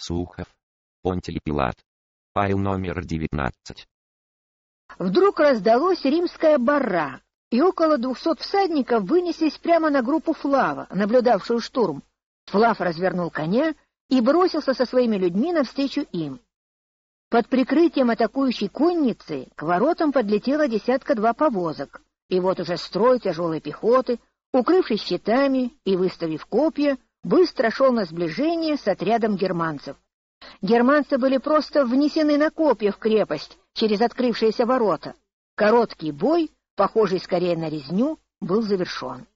Сухов. Понтий Пилат. Файл номер 19. Вдруг раздалось римская бара, и около двухсот всадников вынеслись прямо на группу Флава, наблюдавшую штурм. Флав развернул коня и бросился со своими людьми навстречу им. Под прикрытием атакующей конницы к воротам подлетела десятка-два повозок, и вот уже строй тяжелой пехоты, укрывшись щитами и выставив копья, быстро шел на сближение с отрядом германцев. Германцы были просто внесены на копья в крепость через открывшиеся ворота. Короткий бой, похожий скорее на резню, был завершен.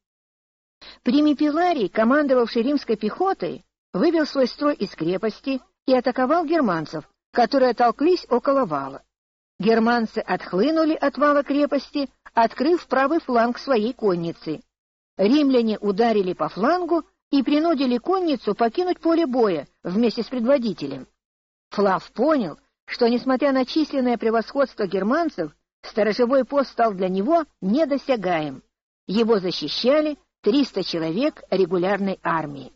Примипиларий, командовавший римской пехотой, вывел свой строй из крепости и атаковал германцев, которые толклись около вала. Германцы отхлынули от вала крепости, открыв правый фланг своей конницы. Римляне ударили по флангу и принудили конницу покинуть поле боя вместе с предводителем. Флав понял, что, несмотря на численное превосходство германцев, сторожевой пост стал для него недосягаем. Его защищали 300 человек регулярной армии.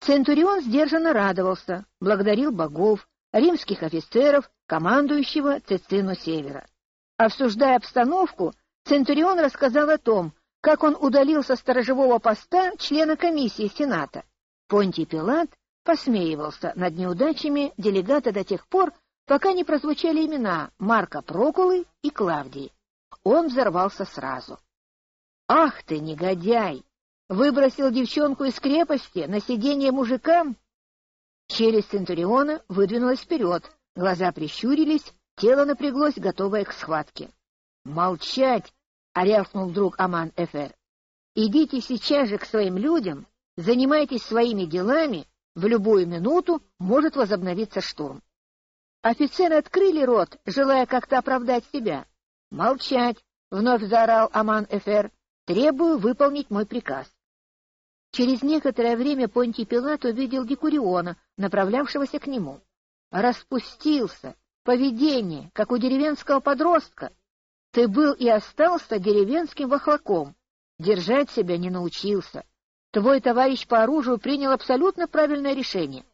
Центурион сдержанно радовался, благодарил богов, римских офицеров, командующего Цицину Севера. Обсуждая обстановку, Центурион рассказал о том, как он удалил со сторожевого поста члена комиссии Сената. Понтий Пилат посмеивался над неудачами делегата до тех пор, пока не прозвучали имена Марка Прокулы и Клавдии. Он взорвался сразу. «Ах ты, негодяй! Выбросил девчонку из крепости на сиденье мужикам?» Челюсть Центуриона выдвинулась вперед, глаза прищурились, тело напряглось, готовое к схватке. «Молчать!» — орявкнул вдруг Аман Эфер. «Идите сейчас же к своим людям, занимайтесь своими делами, в любую минуту может возобновиться штурм». Офицеры открыли рот, желая как-то оправдать себя. «Молчать!» — вновь заорал Аман Эфер. «Требую выполнить мой приказ». Через некоторое время Понтий Пилат увидел Декуриона, направлявшегося к нему. Распустился, поведение, как у деревенского подростка. Ты был и остался деревенским вахлаком, держать себя не научился. Твой товарищ по оружию принял абсолютно правильное решение.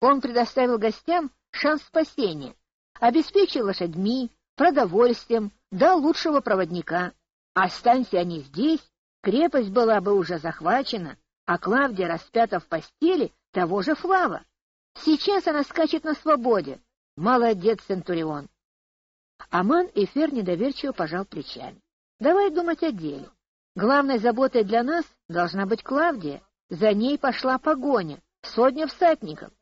Он предоставил гостям шанс спасения, обеспечил лошадьми, продовольствием, дал лучшего проводника. Останься они здесь, крепость была бы уже захвачена, а Клавдия распята в постели того же Флава. Сейчас она скачет на свободе. Молодец, Центурион. Аман и Фер недоверчиво пожал плечами. Давай думать о деле. Главной заботой для нас должна быть Клавдия. За ней пошла погоня, сотня всадников.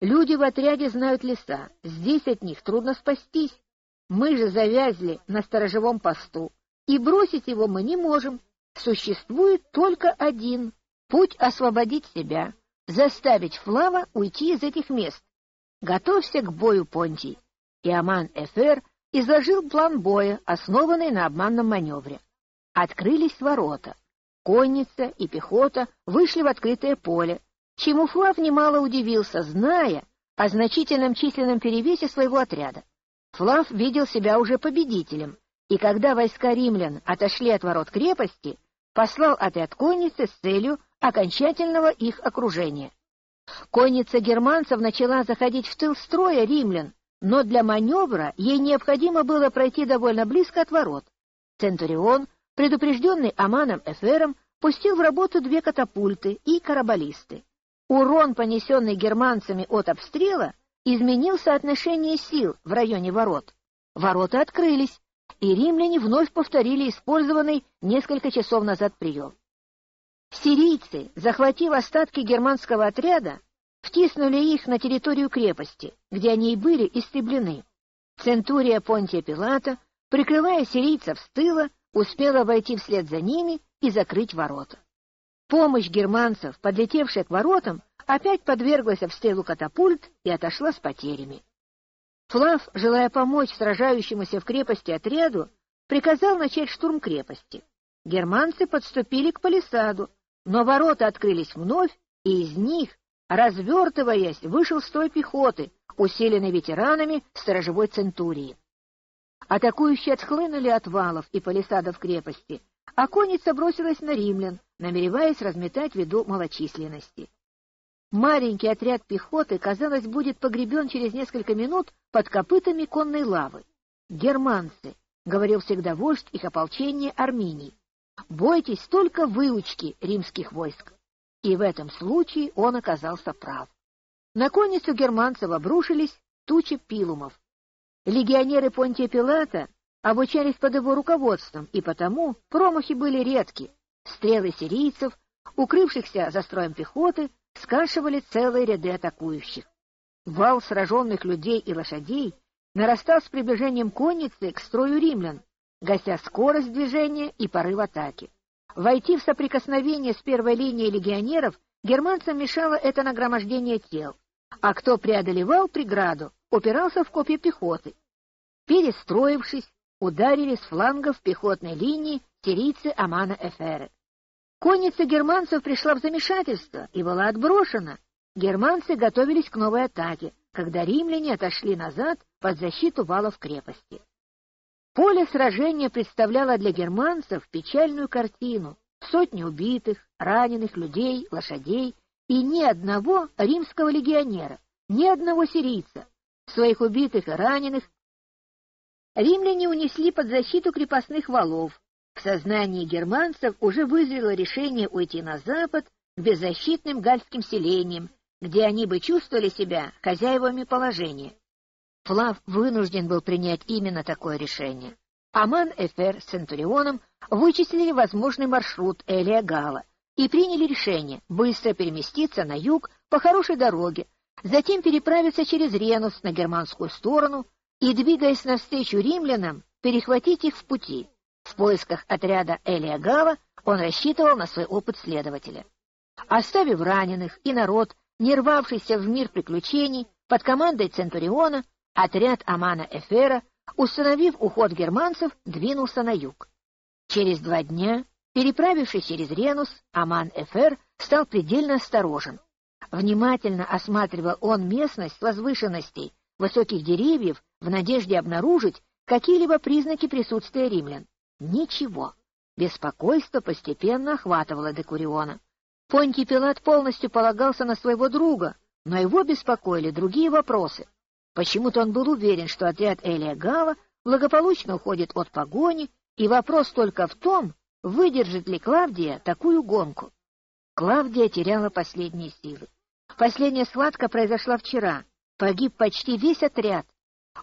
Люди в отряде знают леса, здесь от них трудно спастись. Мы же завязли на сторожевом посту, и бросить его мы не можем. Существует только один Путь освободить себя, заставить Флава уйти из этих мест. Готовься к бою, Понтий. И Аман Эфер изложил план боя, основанный на обманном маневре. Открылись ворота. Конница и пехота вышли в открытое поле, чему Флав немало удивился, зная о значительном численном перевесе своего отряда. Флав видел себя уже победителем, и когда войска римлян отошли от ворот крепости, послал отряд конницы с целью окончательного их окружения. Конница германцев начала заходить в тыл строя римлян, но для маневра ей необходимо было пройти довольно близко от ворот. Центурион, предупрежденный Аманом Эфером, пустил в работу две катапульты и карабалисты. Урон, понесенный германцами от обстрела, изменил соотношение сил в районе ворот. Ворота открылись, и римляне вновь повторили использованный несколько часов назад прием. Сирийцы, захватив остатки германского отряда, втиснули их на территорию крепости, где они и были истреблены. Центурия Понтия Пилата, прикрывая сирийцев с тыла, успела войти вслед за ними и закрыть ворота. Помощь германцев, подлетевшая к воротам, опять подверглась обстрелу катапульт и отошла с потерями. Флав, желая помочь сражающемуся в крепости отряду, приказал начать штурм крепости. Германцы подступили к палисаду, но ворота открылись вновь, и из них, развертываясь, вышел строй пехоты, усиленный ветеранами сторожевой центурии. Атакующие отхлынули от валов и палисадов крепости, а конница бросилась на римлян, намереваясь разметать ввиду малочисленности. маленький отряд пехоты, казалось, будет погребен через несколько минут под копытами конной лавы. «Германцы», — говорил всегда вождь их ополчения Армении, — «бойтесь только выучки римских войск». И в этом случае он оказался прав. На конницу германцев обрушились тучи пилумов. Легионеры Понтия Пилата обучались под его руководством, и потому промахи были редки. Стрелы сирийцев, укрывшихся за строем пехоты, скашивали целые ряды атакующих. Вал сраженных людей и лошадей нарастал с приближением конницы к строю римлян, гася скорость движения и порыв атаки. Войти в соприкосновение с первой линией легионеров германцам мешало это нагромождение тел, а кто преодолевал преграду, упирался в копья пехоты. Перестроившись, ударили с флангов пехотной линии сирийцы Амана Эферы. Конница германцев пришла в замешательство и была отброшена. Германцы готовились к новой атаке, когда римляне отошли назад под защиту валов крепости. Поле сражения представляло для германцев печальную картину. Сотни убитых, раненых людей, лошадей и ни одного римского легионера, ни одного сирийца. Своих убитых и раненых римляне унесли под защиту крепостных валов, в сознании германцев уже вызрело решение уйти на запад к беззащитным гальским селениям, где они бы чувствовали себя хозяевами положения. Флав вынужден был принять именно такое решение. Аман Эфер с Центурионом вычислили возможный маршрут Элия Гала и приняли решение быстро переместиться на юг по хорошей дороге, затем переправиться через Ренус на германскую сторону и, двигаясь навстречу римлянам, перехватить их в пути. В поисках отряда Элия Гава он рассчитывал на свой опыт следователя. Оставив раненых и народ, не рвавшийся в мир приключений, под командой Центуриона, отряд Амана Эфера, установив уход германцев, двинулся на юг. Через два дня, переправившись через Ренус, Аман Эфер стал предельно осторожен. Внимательно осматривал он местность возвышенностей, высоких деревьев, в надежде обнаружить какие-либо признаки присутствия римлян. Ничего. Беспокойство постепенно охватывало Декуриона. Понтий Пилат полностью полагался на своего друга, но его беспокоили другие вопросы. Почему-то он был уверен, что отряд Элия Гава благополучно уходит от погони, и вопрос только в том, выдержит ли Клавдия такую гонку. Клавдия теряла последние силы. Последняя схватка произошла вчера. Погиб почти весь отряд.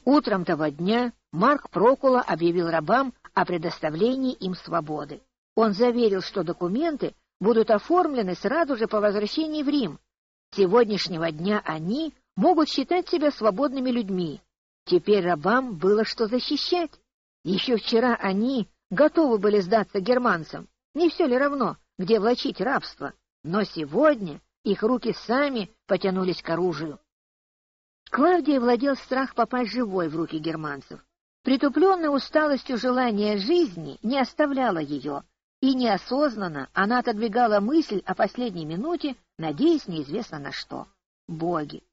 Утром того дня Марк Прокула объявил рабам о предоставлении им свободы. Он заверил, что документы будут оформлены сразу же по возвращении в Рим. С сегодняшнего дня они могут считать себя свободными людьми. Теперь рабам было что защищать. Еще вчера они готовы были сдаться германцам. Не все ли равно, где влачить рабство? Но сегодня их руки сами потянулись к оружию. Клавдия владел страх попасть живой в руки германцев. Притупленная усталостью желания жизни не оставляла ее, и неосознанно она отодвигала мысль о последней минуте, надеясь неизвестно на что. Боги!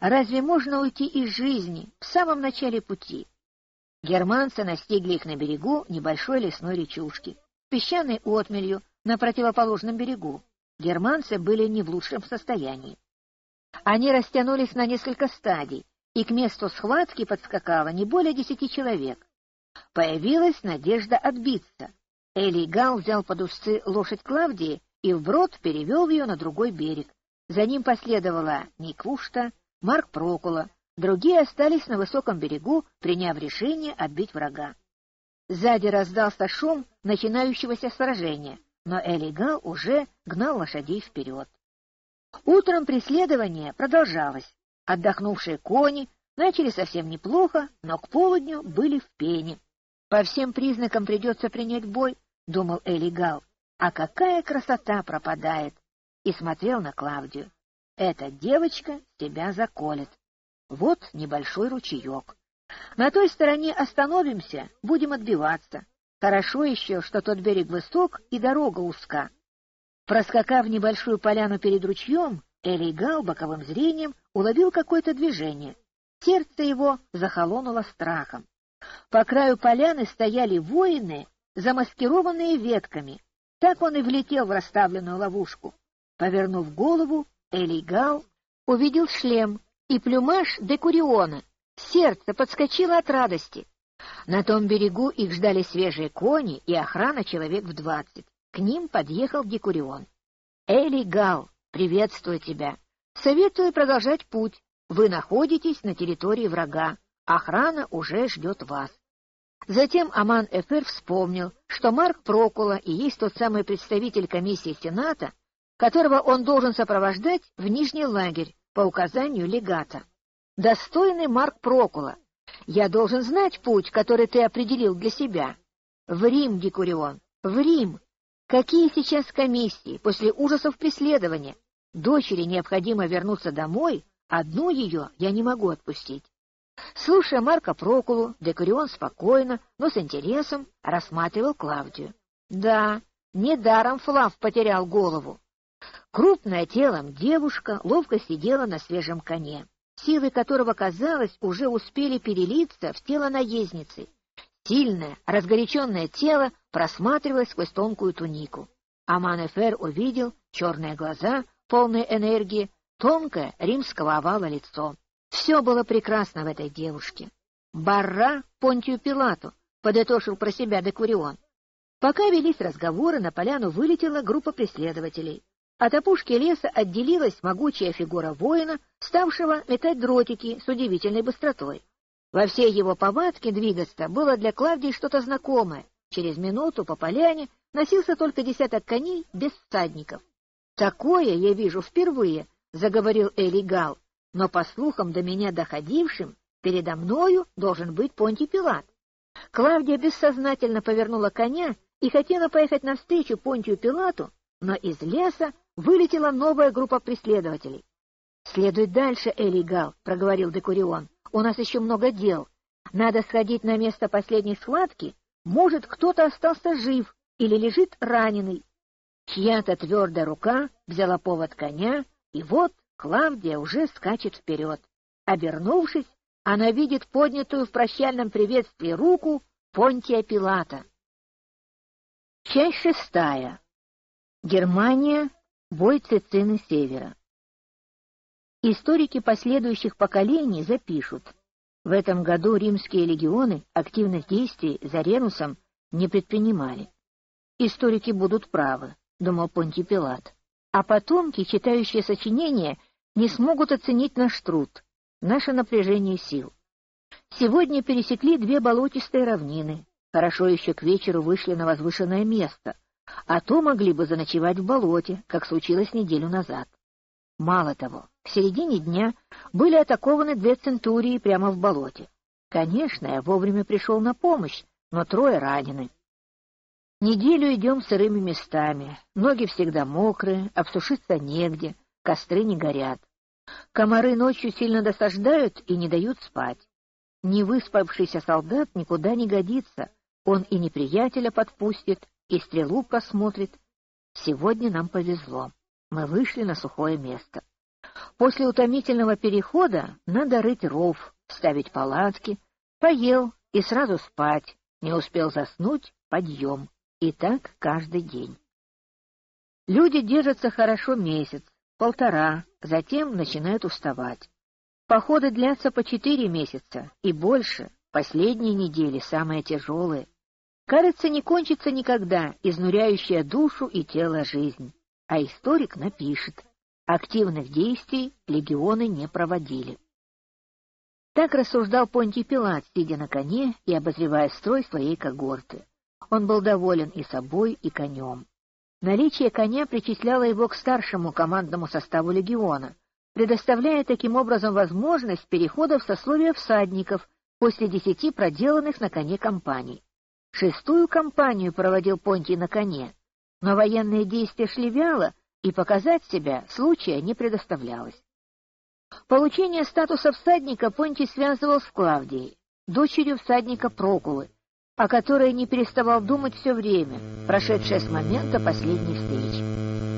Разве можно уйти из жизни в самом начале пути? Германцы настигли их на берегу небольшой лесной речушки, песчаной отмелью на противоположном берегу. Германцы были не в лучшем состоянии. Они растянулись на несколько стадий, и к месту схватки подскакало не более десяти человек. Появилась надежда отбиться. Эли Гал взял под усы лошадь Клавдии и вброд перевел ее на другой берег. За ним последовала Никвушта, Марк Прокула, другие остались на высоком берегу, приняв решение отбить врага. Сзади раздался шум начинающегося сражения, но Элигал уже гнал лошадей вперед. Утром преследование продолжалось. Отдохнувшие кони начали совсем неплохо, но к полудню были в пене. По всем признакам придется принять бой, — думал Эли Гал. А какая красота пропадает! И смотрел на Клавдию. Эта девочка тебя заколет. Вот небольшой ручеек. На той стороне остановимся, будем отбиваться. Хорошо еще, что тот берег высок и дорога узка. Проскакав небольшую поляну перед ручьем, Эли Гал боковым зрением уловил какое-то движение. Сердце его захолонуло страхом. По краю поляны стояли воины, замаскированные ветками. Так он и влетел в расставленную ловушку. Повернув голову, Элигал увидел шлем и плюмаж Декуриона. Сердце подскочило от радости. На том берегу их ждали свежие кони и охрана человек в двадцать. К ним подъехал Декурион. Элигал, приветствую тебя. Советую продолжать путь. Вы находитесь на территории врага. Охрана уже ждет вас. Затем Аман Эфер вспомнил, что Марк Прокула и есть тот самый представитель комиссии Сената, которого он должен сопровождать в Нижний лагерь по указанию легата. Достойный Марк Прокула, я должен знать путь, который ты определил для себя. В Рим, Декурион, в Рим. Какие сейчас комиссии после ужасов преследования? Дочери необходимо вернуться домой, одну ее я не могу отпустить. Слушая Марка Прокулу, Декурион спокойно, но с интересом рассматривал Клавдию. Да, недаром Флав потерял голову. Крупная телом девушка ловко сидела на свежем коне, силы которого, казалось, уже успели перелиться в тело наездницы. Сильное, разгоряченное тело просматривалось сквозь тонкую тунику. Аман-Эфер увидел черные глаза, полные энергии, тонкое римского овала лицо. Все было прекрасно в этой девушке. Барра Понтию Пилату, подытожил про себя Декурион. Пока велись разговоры, на поляну вылетела группа преследователей. От опушки леса отделилась могучая фигура воина, ставшего метать дротики с удивительной быстротой. Во всей его повадке двигаться было для Клавдии что-то знакомое. Через минуту по поляне носился только десяток коней без всадников. «Такое я вижу впервые», — заговорил Эли Гал, но, по слухам до меня доходившим, передо мною должен быть Понтий Пилат. Клавдия бессознательно повернула коня и хотела поехать навстречу Понтию Пилату, но из леса вылетела новая группа преследователей. — Следуй дальше, Элигал, — проговорил Декурион. — У нас еще много дел. Надо сходить на место последней схватки. Может, кто-то остался жив или лежит раненый. Чья-то твердая рука взяла повод коня, и вот Клавдия уже скачет вперед. Обернувшись, она видит поднятую в прощальном приветствии руку Понтия Пилата. Часть шестая. Германия. Бой Цицины Севера. Историки последующих поколений запишут, в этом году римские легионы активных действий за Ренусом не предпринимали. Историки будут правы, думал Понтий Пилат. А потомки, читающие сочинения, не смогут оценить наш труд, наше напряжение сил. Сегодня пересекли две болотистые равнины, хорошо еще к вечеру вышли на возвышенное место — а то могли бы заночевать в болоте, как случилось неделю назад. Мало того, к середине дня были атакованы две центурии прямо в болоте. Конечно, я вовремя пришел на помощь, но трое ранены. Неделю идем сырыми местами, ноги всегда мокрые, обсушиться негде, костры не горят. Комары ночью сильно досаждают и не дают спать. Невыспавшийся солдат никуда не годится, он и неприятеля подпустит, и стрелу просмотрит. Сегодня нам повезло. Мы вышли на сухое место. После утомительного перехода надо рыть ров, ставить палатки. Поел и сразу спать. Не успел заснуть — подъем. И так каждый день. Люди держатся хорошо месяц, полтора, затем начинают уставать. Походы длятся по четыре месяца и больше. Последние недели самые тяжелые. Кажется, не кончится никогда изнуряющая душу и тело жизнь. А историк напишет, активных действий легионы не проводили. Так рассуждал Понтий Пилат, сидя на коне и обозревая строй своей когорты. Он был доволен и собой, и конем. Наличие коня причисляло его к старшему командному составу легиона, предоставляя таким образом возможность перехода в сословие всадников после десяти проделанных на коне кампаний. Шестую кампанию проводил Понтий на коне, но военные действия шли вяло, и показать себя случая не предоставлялось. Получение статуса всадника Понтий связывал с Клавдией, дочерью всадника Прокулы, о которой не переставал думать все время, прошедшее с момента последней встречи.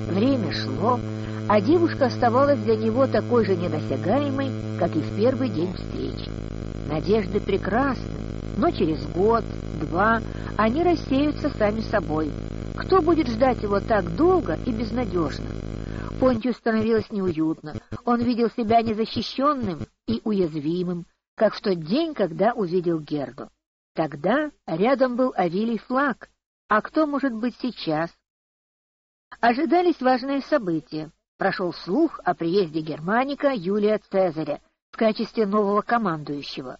Время шло, а девушка оставалась для него такой же недосягаемой, как и в первый день встречи. Надежды прекрасны, но через год, два они рассеются сами собой. Кто будет ждать его так долго и безнадежно? Понтию становилось неуютно. Он видел себя незащищенным и уязвимым, как в тот день, когда увидел Герду. Тогда рядом был Авилий Флаг, а кто может быть сейчас? Ожидались важные события. Прошел слух о приезде Германика Юлия Цезаря в качестве нового командующего.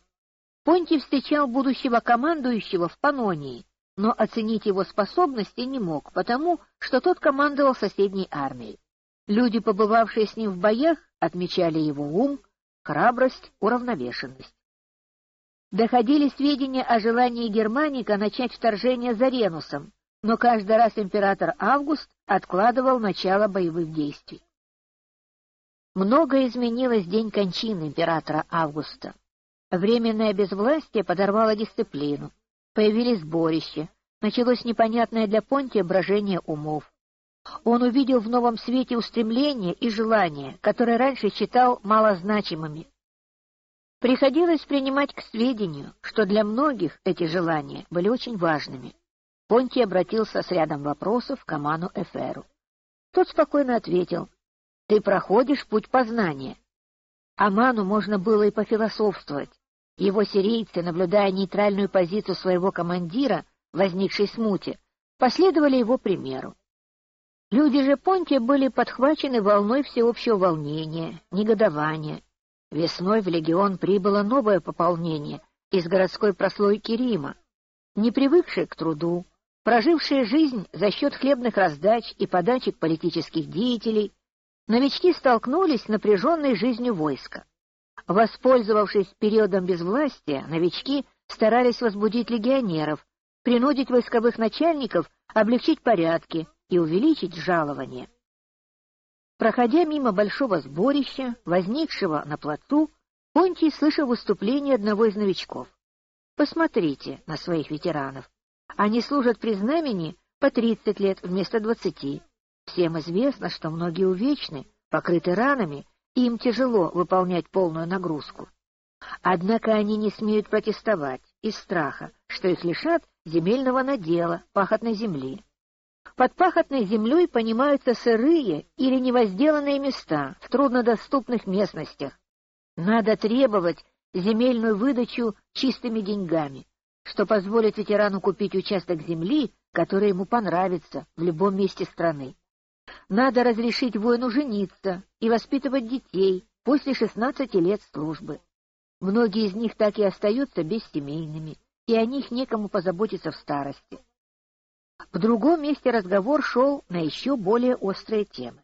Понтий встречал будущего командующего в Панонии, но оценить его способности не мог, потому что тот командовал соседней армией. Люди, побывавшие с ним в боях, отмечали его ум, храбрость, уравновешенность. Доходили сведения о желании Германика начать вторжение за Ренусом, но каждый раз император Август откладывал начало боевых действий. Многое изменилось день кончины императора Августа. Временное безвластие подорвало дисциплину, появились сборища, началось непонятное для Понтия брожение умов. Он увидел в новом свете устремления и желания, которые раньше считал малозначимыми. Приходилось принимать к сведению, что для многих эти желания были очень важными. Понтий обратился с рядом вопросов к Аману Эферу. Тот спокойно ответил, «Ты проходишь путь познания». Аману можно было и пофилософствовать. Его сирийцы, наблюдая нейтральную позицию своего командира, возникшей смуте, последовали его примеру. Люди же Понтия были подхвачены волной всеобщего волнения, негодования. Весной в легион прибыло новое пополнение из городской прослойки Рима, не привыкшие к труду, прожившие жизнь за счет хлебных раздач и подачек политических деятелей, новички столкнулись с напряженной жизнью войска. Воспользовавшись периодом безвластия, новички старались возбудить легионеров, принудить войсковых начальников облегчить порядки, и увеличить жалование. Проходя мимо большого сборища, возникшего на плацу, Понтий слышал выступление одного из новичков. Посмотрите на своих ветеранов. Они служат при знамени по 30 лет вместо 20. Всем известно, что многие увечны, покрыты ранами, им тяжело выполнять полную нагрузку. Однако они не смеют протестовать из страха, что их лишат земельного надела, пахотной земли. Под пахотной землей понимаются сырые или невозделанные места в труднодоступных местностях. Надо требовать земельную выдачу чистыми деньгами, что позволит ветерану купить участок земли, который ему понравится в любом месте страны. Надо разрешить воину жениться и воспитывать детей после 16 лет службы. Многие из них так и остаются бессемейными, и о них некому позаботиться в старости. В другом месте разговор шел на еще более острые темы.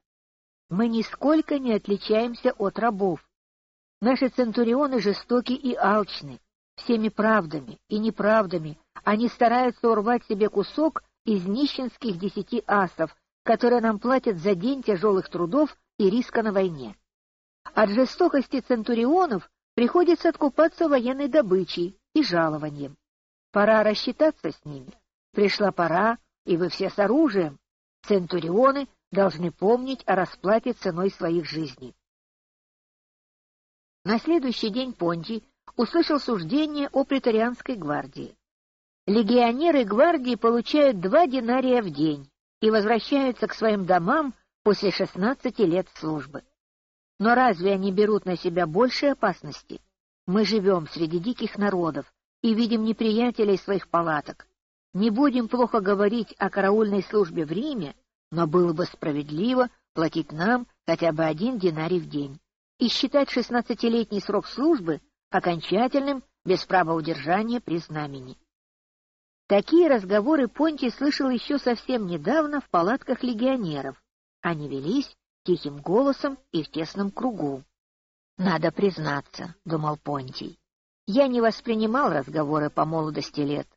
Мы нисколько не отличаемся от рабов. Наши центурионы жестоки и алчны. Всеми правдами и неправдами они стараются урвать себе кусок из нищенских десяти асов, которые нам платят за день тяжелых трудов и риска на войне. От жестокости центурионов приходится откупаться военной добычей и жалованием. Пора рассчитаться с ними. Пришла пора и вы все с оружием. Центурионы должны помнить о расплате ценой своих жизней. На следующий день Понтий услышал суждение о претарианской гвардии. Легионеры гвардии получают два динария в день и возвращаются к своим домам после шестнадцати лет службы. Но разве они берут на себя больше опасности? Мы живем среди диких народов и видим неприятелей своих палаток. Не будем плохо говорить о караульной службе в Риме, но было бы справедливо платить нам хотя бы один динарий в день и считать шестнадцатилетний срок службы окончательным без права удержания при знамени. Такие разговоры Понтий слышал еще совсем недавно в палатках легионеров. Они велись тихим голосом и в тесном кругу. «Надо признаться», — думал Понтий, — «я не воспринимал разговоры по молодости лет.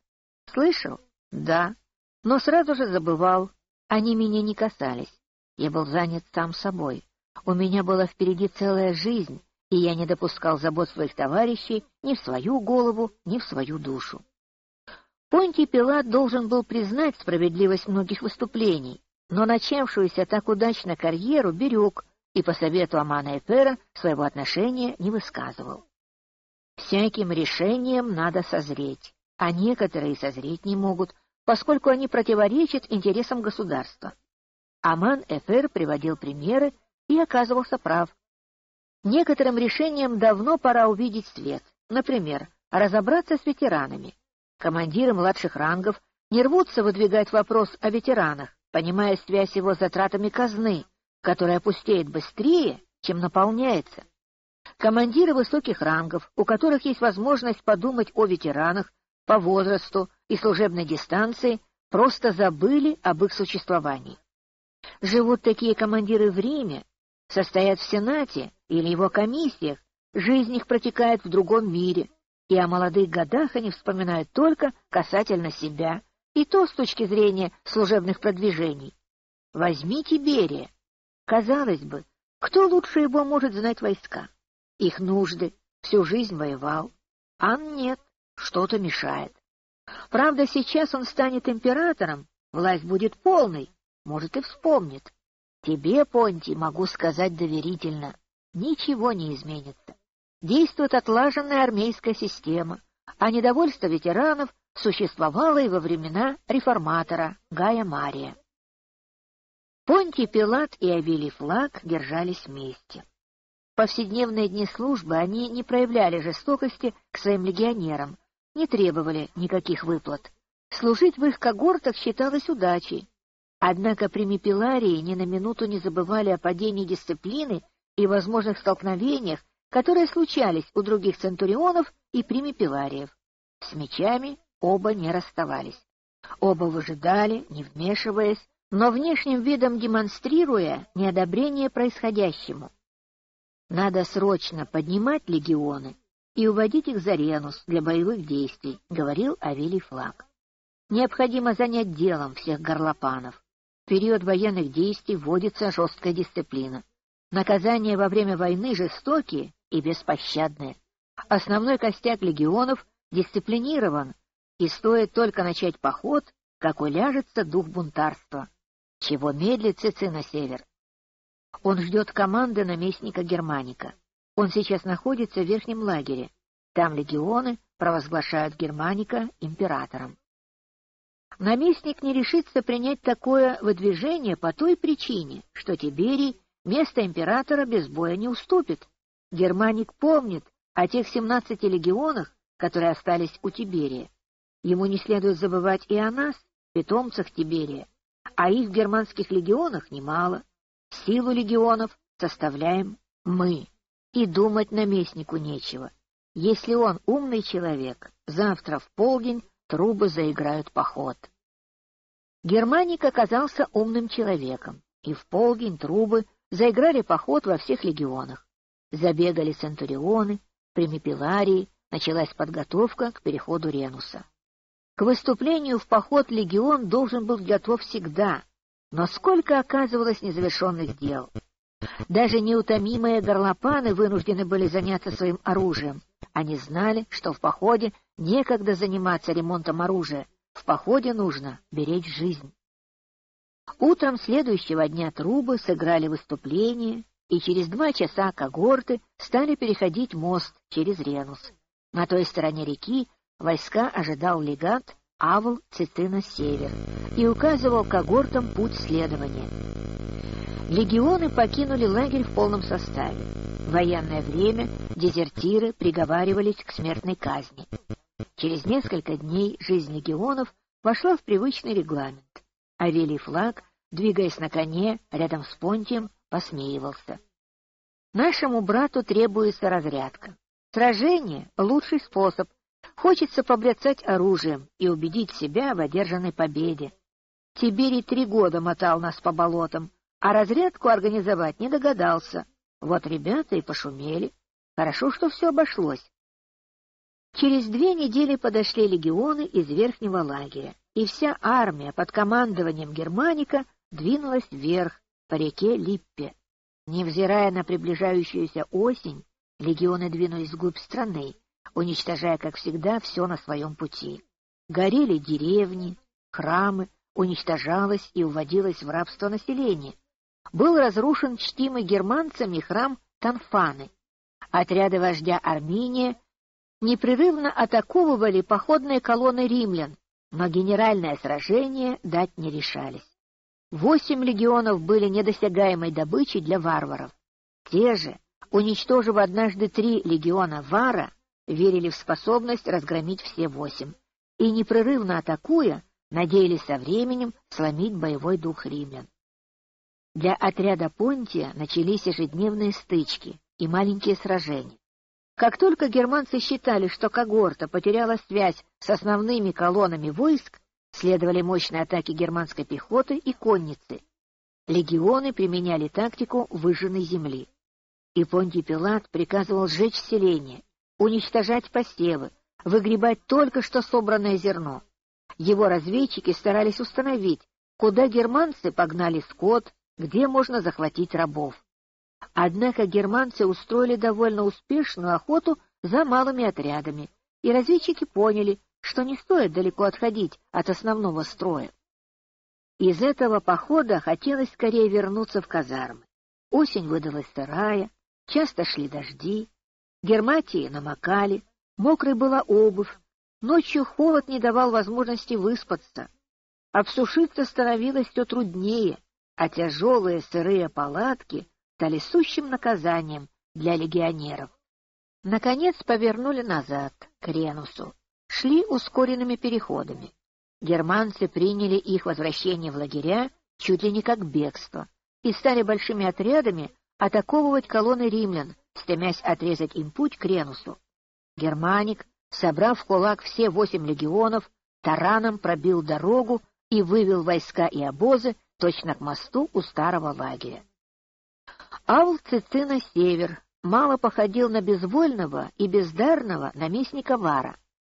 Слышал, да, но сразу же забывал. Они меня не касались. Я был занят сам собой. У меня была впереди целая жизнь, и я не допускал забот своих товарищей ни в свою голову, ни в свою душу. Понтий Пилат должен был признать справедливость многих выступлений, но начавшуюся так удачно карьеру берег и по совету Амана Эфера своего отношения не высказывал. Всяким решением надо созреть а некоторые созреть не могут, поскольку они противоречат интересам государства. Аман Эфер приводил примеры и оказывался прав. Некоторым решениям давно пора увидеть свет. Например, разобраться с ветеранами. Командиры младших рангов не рвутся выдвигать вопрос о ветеранах, понимая связь его с затратами казны, которая пустеет быстрее, чем наполняется. Командиры высоких рангов, у которых есть возможность подумать о ветеранах по возрасту и служебной дистанции, просто забыли об их существовании. Живут такие командиры в Риме, состоят в Сенате или его комиссиях, жизнь их протекает в другом мире, и о молодых годах они вспоминают только касательно себя, и то с точки зрения служебных продвижений. Возьми Тиберия. Казалось бы, кто лучше его может знать войска? Их нужды, всю жизнь воевал. Ан нет, что-то мешает. Правда, сейчас он станет императором, власть будет полной, может и вспомнит. Тебе, Понти, могу сказать доверительно, ничего не изменится. Действует отлаженная армейская система, а недовольство ветеранов существовало и во времена реформатора Гая Мария. Понти Пилат и Авелий Флаг держались вместе. В повседневные дни службы они не проявляли жестокости к своим легионерам, не требовали никаких выплат. Служить в их когортах считалось удачей. Однако при Мипеларии ни на минуту не забывали о падении дисциплины и возможных столкновениях, которые случались у других центурионов и примипелариев. С мечами оба не расставались. Оба выжидали, не вмешиваясь, но внешним видом демонстрируя неодобрение происходящему. Надо срочно поднимать легионы и уводить их за Ренус для боевых действий, — говорил Авелий Флаг. Необходимо занять делом всех горлопанов. В период военных действий вводится жесткая дисциплина. Наказания во время войны жестокие и беспощадные. Основной костяк легионов дисциплинирован, и стоит только начать поход, как уляжется дух бунтарства. Чего медлит Цици на север? Он ждет команды наместника Германика. Он сейчас находится в верхнем лагере. Там легионы провозглашают Германика императором. Наместник не решится принять такое выдвижение по той причине, что Тиберий место императора без боя не уступит. Германик помнит о тех семнадцати легионах, которые остались у Тиберия. Ему не следует забывать и о нас, питомцах Тиберия, а их в германских легионах немало. Силу легионов составляем мы, и думать наместнику нечего. Если он умный человек, завтра в полдень трубы заиграют поход. Германик оказался умным человеком, и в полдень трубы заиграли поход во всех легионах. Забегали центурионы, примипеларии, началась подготовка к переходу Ренуса. К выступлению в поход легион должен был готов всегда, но сколько оказывалось незавершенных дел. Даже неутомимые горлопаны вынуждены были заняться своим оружием. Они знали, что в походе некогда заниматься ремонтом оружия, в походе нужно беречь жизнь. Утром следующего дня трубы сыграли выступление, и через два часа когорты стали переходить мост через Ренус. На той стороне реки войска ожидал легат Авл Цицина Север и указывал когортам путь следования. Легионы покинули лагерь в полном составе. В военное время дезертиры приговаривались к смертной казни. Через несколько дней жизнь легионов вошла в привычный регламент. Авелий флаг, двигаясь на коне рядом с Понтием, посмеивался. Нашему брату требуется разрядка. Сражение — лучший способ. Хочется побряцать оружием и убедить себя в одержанной победе. Тиберий три года мотал нас по болотам, а разрядку организовать не догадался. Вот ребята и пошумели. Хорошо, что все обошлось. Через две недели подошли легионы из верхнего лагеря, и вся армия под командованием Германика двинулась вверх по реке Липпе. Невзирая на приближающуюся осень, легионы двинулись вглубь страны, уничтожая, как всегда, все на своем пути. Горели деревни, храмы, уничтожалось и уводилось в рабство население был разрушен чтимый германцами храм Танфаны. Отряды вождя Армения непрерывно атаковывали походные колонны римлян, но генеральное сражение дать не решались. Восемь легионов были недосягаемой добычей для варваров. Те же, уничтожив однажды три легиона вара, верили в способность разгромить все восемь и, непрерывно атакуя, надеялись со временем сломить боевой дух римлян. Для отряда Понтия начались ежедневные стычки и маленькие сражения. Как только германцы считали, что когорта потеряла связь с основными колоннами войск, Следовали мощные атаки германской пехоты и конницы. Легионы применяли тактику выжженной земли. И Понтий Пилат приказывал сжечь селение, уничтожать посевы, выгребать только что собранное зерно. Его разведчики старались установить, куда германцы погнали скот, где можно захватить рабов. Однако германцы устроили довольно успешную охоту за малыми отрядами, и разведчики поняли, что не стоит далеко отходить от основного строя. Из этого похода хотелось скорее вернуться в казармы. Осень выдалась сырая, часто шли дожди, герматии намокали, мокрой была обувь, ночью холод не давал возможности выспаться. Обсушиться становилось все труднее, а тяжелые сырые палатки стали сущим наказанием для легионеров. Наконец повернули назад, к Ренусу шли ускоренными переходами. Германцы приняли их возвращение в лагеря чуть ли не как бегство и стали большими отрядами атаковывать колонны римлян, стремясь отрезать им путь к Ренусу. Германик, собрав в кулак все восемь легионов, тараном пробил дорогу и вывел войска и обозы точно к мосту у старого лагеря. Аул Цицина Север мало походил на безвольного и бездарного наместника Вара.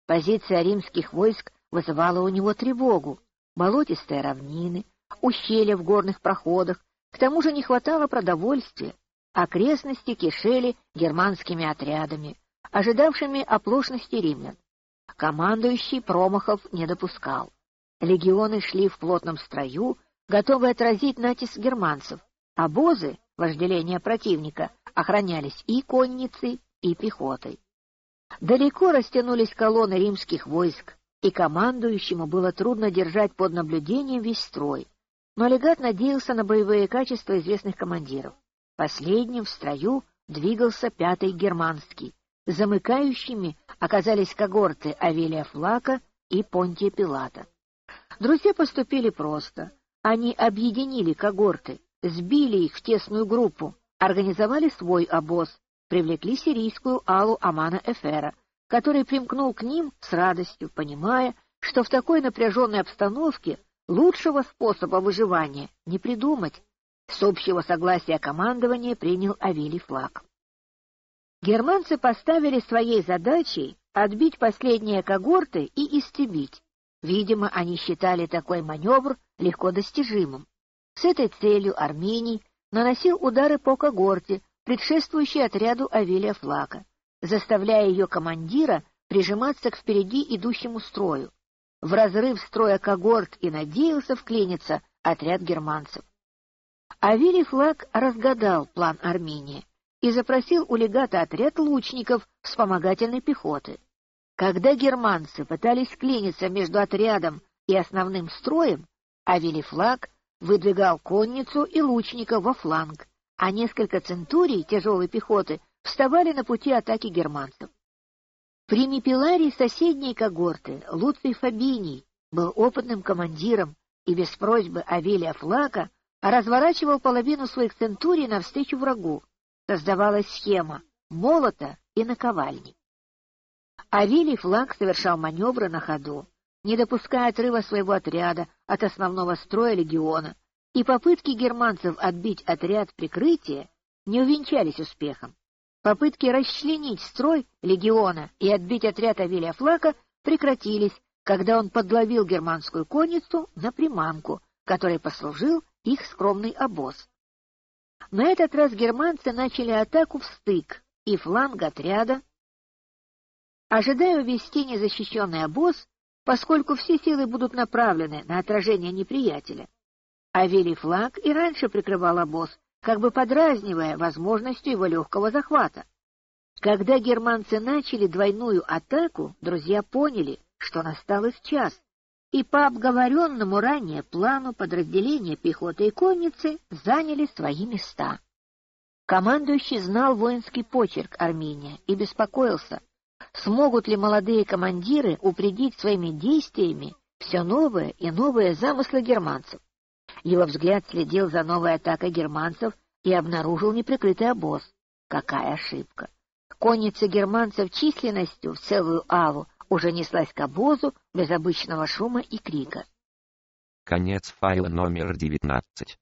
Позиция римских войск вызывала у него тревогу. Болотистые равнины, ущелья в горных проходах, к тому же не хватало продовольствия. Окрестности кишели германскими отрядами, ожидавшими оплошности римлян. Командующий промахов не допускал. Легионы шли в плотном строю, готовые отразить натиск германцев. Обозы, вожделения противника, охранялись и конницей, и пехотой. Далеко растянулись колонны римских войск, и командующему было трудно держать под наблюдением весь строй. Но легат надеялся на боевые качества известных командиров. Последним в строю двигался пятый германский. Замыкающими оказались когорты Авелия Флака и Понтия Пилата. Друзья поступили просто. Они объединили когорты, сбили их в тесную группу, организовали свой обоз, привлекли сирийскую Аллу Амана Эфера, который примкнул к ним с радостью, понимая, что в такой напряженной обстановке лучшего способа выживания не придумать. С общего согласия командования принял Авилий флаг. Германцы поставили своей задачей отбить последние когорты и истребить. Видимо, они считали такой маневр легко достижимым. С этой целью Армений наносил удары по когорте, предшествующий отряду Авелия Флака, заставляя ее командира прижиматься к впереди идущему строю. В разрыв строя когорт и надеялся вклиниться отряд германцев. Авелий Флаг разгадал план Армении и запросил у легата отряд лучников вспомогательной пехоты. Когда германцы пытались клиниться между отрядом и основным строем, Авелий Флаг выдвигал конницу и лучников во фланг, а несколько центурий тяжелой пехоты вставали на пути атаки германцев. При Мипиларии соседней когорты Луций Фабиний был опытным командиром и без просьбы Авелия Флака разворачивал половину своих центурий навстречу врагу. Создавалась схема молота и наковальни. Авелий Флаг совершал маневры на ходу, не допуская отрыва своего отряда от основного строя легиона, и попытки германцев отбить отряд прикрытия не увенчались успехом. Попытки расчленить строй легиона и отбить отряд Авелия Флака прекратились, когда он подловил германскую конницу на приманку, которой послужил их скромный обоз. На этот раз германцы начали атаку в стык, и фланг отряда, ожидая увести незащищенный обоз, поскольку все силы будут направлены на отражение неприятеля. А флаг и раньше прикрывал обоз, как бы подразнивая возможностью его легкого захвата. Когда германцы начали двойную атаку, друзья поняли, что настал их час. и по обговоренному ранее плану подразделения пехоты и конницы заняли свои места. Командующий знал воинский почерк Армения и беспокоился, смогут ли молодые командиры упредить своими действиями все новые и новые замыслы германцев. Его взгляд следил за новой атакой германцев и обнаружил неприкрытый обоз. Какая ошибка! Конница германцев численностью в целую аву уже неслась к обозу без обычного шума и крика. Конец файла номер девятнадцать.